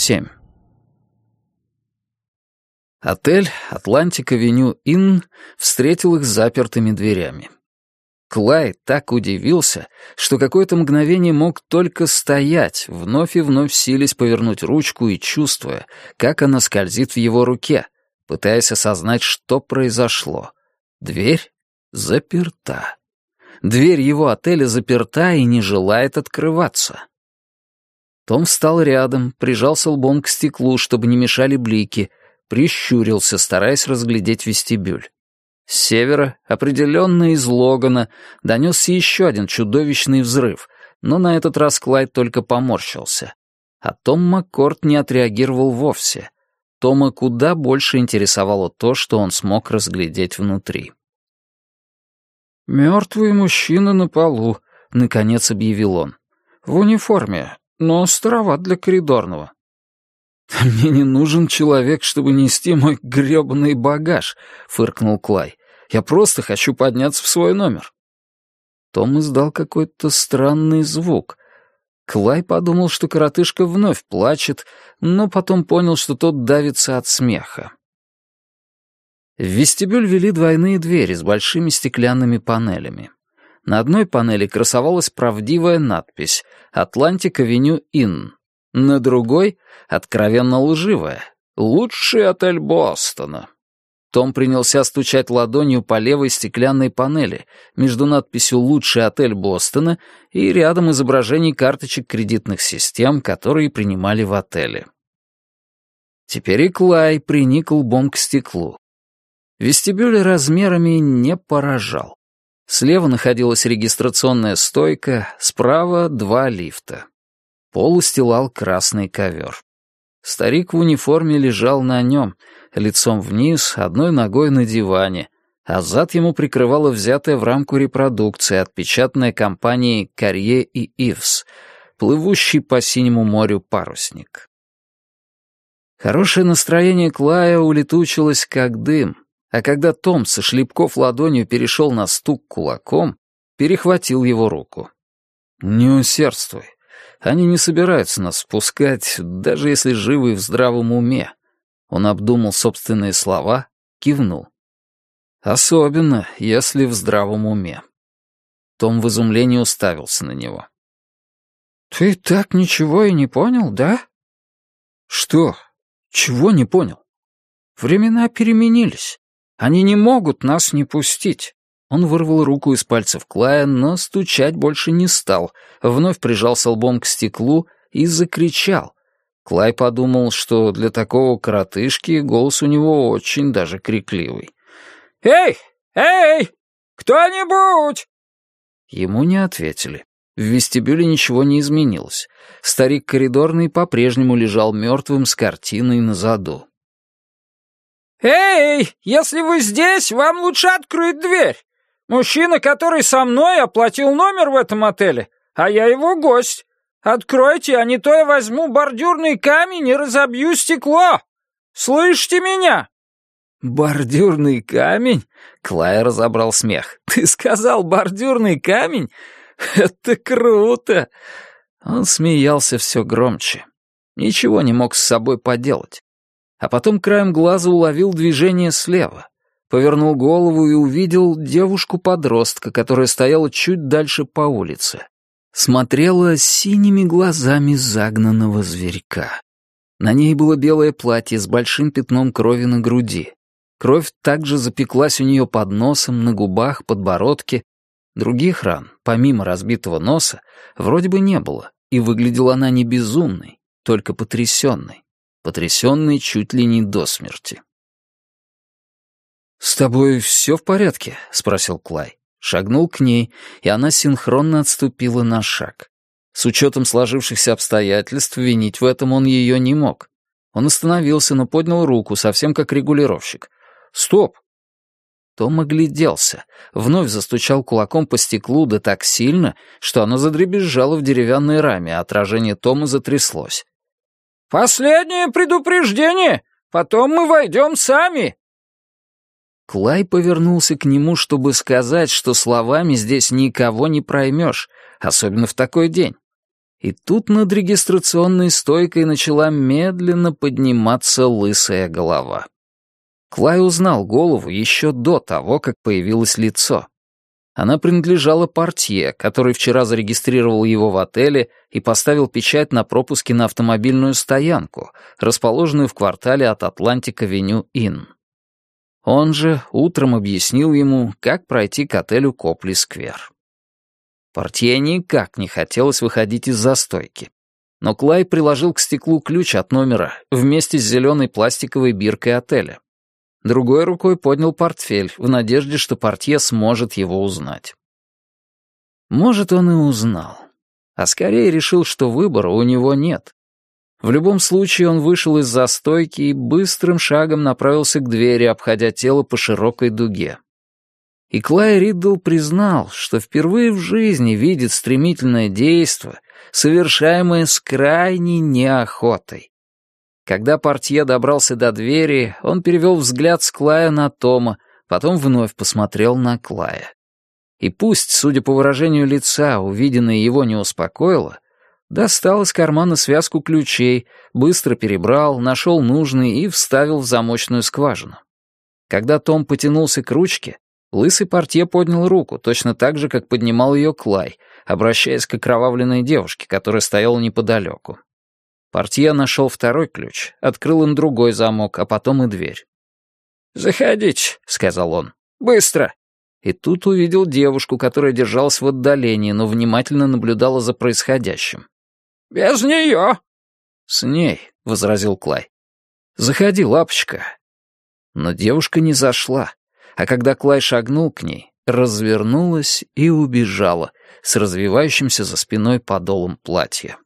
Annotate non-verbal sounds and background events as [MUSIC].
7. Отель «Атлантик-авеню Инн» встретил их запертыми дверями. Клай так удивился, что какое-то мгновение мог только стоять, вновь и вновь силясь повернуть ручку и чувствуя, как она скользит в его руке, пытаясь осознать, что произошло. Дверь заперта. Дверь его отеля заперта и не желает открываться. Том встал рядом, прижался лбом к стеклу, чтобы не мешали блики, прищурился, стараясь разглядеть вестибюль. С севера, определенно из Логана, донесся еще один чудовищный взрыв, но на этот раз Клайд только поморщился. А Том Маккорд не отреагировал вовсе. Тома куда больше интересовало то, что он смог разглядеть внутри. «Мертвый мужчина на полу», — наконец объявил он. «В униформе, но староват для коридорного». «Мне не нужен человек, чтобы нести мой грёбаный багаж», — фыркнул Клай. Я просто хочу подняться в свой номер». Том издал какой-то странный звук. Клай подумал, что коротышка вновь плачет, но потом понял, что тот давится от смеха. В вестибюль вели двойные двери с большими стеклянными панелями. На одной панели красовалась правдивая надпись «Атлантик-авеню Инн». На другой — откровенно лживая «Лучший отель Бостона». Том принялся стучать ладонью по левой стеклянной панели между надписью «Лучший отель Бостона» и рядом изображений карточек кредитных систем, которые принимали в отеле. Теперь и Клай приник лбом к стеклу. Вестибюль размерами не поражал. Слева находилась регистрационная стойка, справа — два лифта. Пол устилал красный ковер. Старик в униформе лежал на нем, лицом вниз, одной ногой на диване, а зад ему прикрывала взятая в рамку репродукция, отпечатанная компанией «Карье и Ивс», плывущий по синему морю парусник. Хорошее настроение Клая улетучилось как дым, а когда Том со шлепков ладонью перешел на стук кулаком, перехватил его руку. «Не усердствуй. Они не собираются нас спускать, даже если живы в здравом уме. Он обдумал собственные слова, кивнул. Особенно, если в здравом уме. Том в изумлении уставился на него. «Ты так ничего и не понял, да?» «Что? Чего не понял?» «Времена переменились. Они не могут нас не пустить. Он вырвал руку из пальцев Клая, но стучать больше не стал, вновь прижался лбом к стеклу и закричал. Клай подумал, что для такого коротышки голос у него очень даже крикливый. «Эй! Эй! Кто-нибудь!» Ему не ответили. В вестибюле ничего не изменилось. Старик коридорный по-прежнему лежал мертвым с картиной на заду. «Эй, если вы здесь, вам лучше открыть дверь. Мужчина, который со мной, оплатил номер в этом отеле, а я его гость. Откройте, а не то я возьму бордюрный камень и разобью стекло. Слышите меня?» «Бордюрный камень?» — Клай разобрал смех. [LAUGHS] «Ты сказал бордюрный камень? Это круто!» Он смеялся все громче. Ничего не мог с собой поделать. А потом краем глаза уловил движение слева повернул голову и увидел девушку-подростка, которая стояла чуть дальше по улице. Смотрела синими глазами загнанного зверька. На ней было белое платье с большим пятном крови на груди. Кровь также запеклась у нее под носом, на губах, подбородке. Других ран, помимо разбитого носа, вроде бы не было, и выглядела она не безумной, только потрясенной. Потрясенной чуть ли не до смерти. «С тобой все в порядке?» — спросил Клай. Шагнул к ней, и она синхронно отступила на шаг. С учетом сложившихся обстоятельств винить в этом он ее не мог. Он остановился, но поднял руку, совсем как регулировщик. «Стоп!» Том огляделся, вновь застучал кулаком по стеклу да так сильно, что оно задребезжало в деревянной раме, а отражение Тома затряслось. «Последнее предупреждение! Потом мы войдем сами!» Клай повернулся к нему, чтобы сказать, что словами здесь никого не проймешь, особенно в такой день. И тут над регистрационной стойкой начала медленно подниматься лысая голова. Клай узнал голову еще до того, как появилось лицо. Она принадлежала портье, который вчера зарегистрировал его в отеле и поставил печать на пропуске на автомобильную стоянку, расположенную в квартале от Атлантик-авеню Инн. Он же утром объяснил ему, как пройти к отелю Копли-сквер. Портье никак не хотелось выходить из застойки. Но Клай приложил к стеклу ключ от номера вместе с зеленой пластиковой биркой отеля. Другой рукой поднял портфель в надежде, что портье сможет его узнать. Может, он и узнал. А скорее решил, что выбора у него нет. В любом случае он вышел из застойки и быстрым шагом направился к двери, обходя тело по широкой дуге. И Клай Риддл признал, что впервые в жизни видит стремительное действо, совершаемое с крайней неохотой. Когда портье добрался до двери, он перевел взгляд с Клая на Тома, потом вновь посмотрел на Клая. И пусть, судя по выражению лица, увиденное его не успокоило, достал из кармана связку ключей, быстро перебрал, нашел нужный и вставил в замочную скважину. Когда Том потянулся к ручке, лысый портье поднял руку, точно так же, как поднимал ее Клай, обращаясь к окровавленной девушке, которая стояла неподалеку. Портье нашел второй ключ, открыл им другой замок, а потом и дверь. «Заходите», — сказал он. «Быстро!» И тут увидел девушку, которая держалась в отдалении, но внимательно наблюдала за происходящим. «Без нее!» «С ней», — возразил Клай. «Заходи, лапочка». Но девушка не зашла, а когда Клай шагнул к ней, развернулась и убежала с развивающимся за спиной подолом платья.